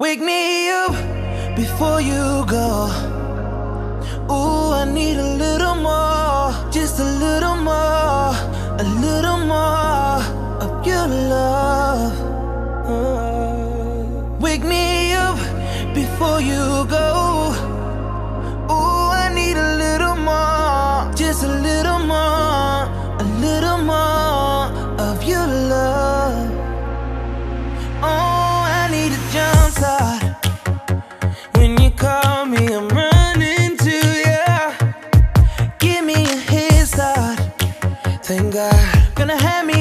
Wake me up before you go. Ooh, I need a little more, just a little more, a little more of your love. Wake me up before you go.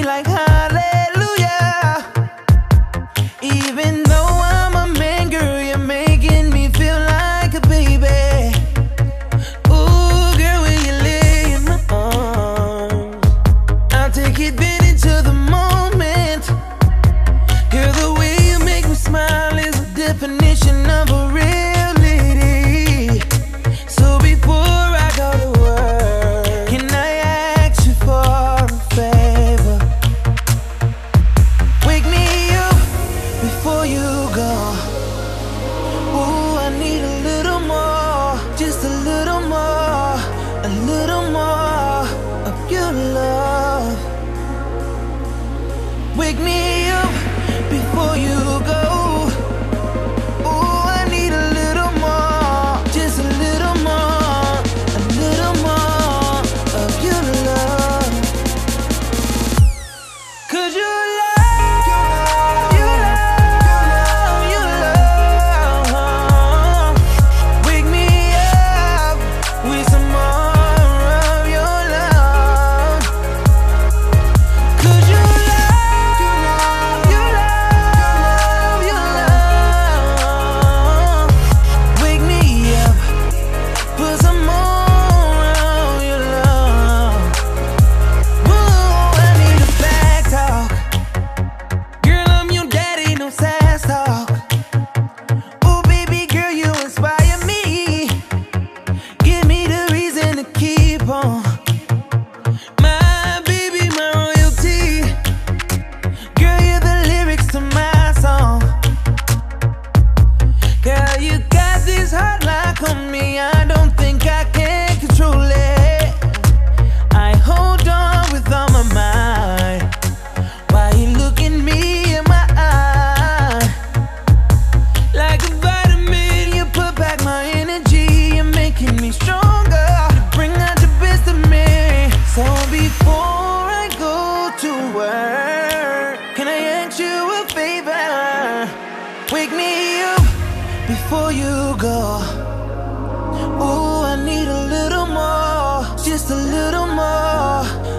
like her. you before you go. Ooh, I need a little more, just a little more.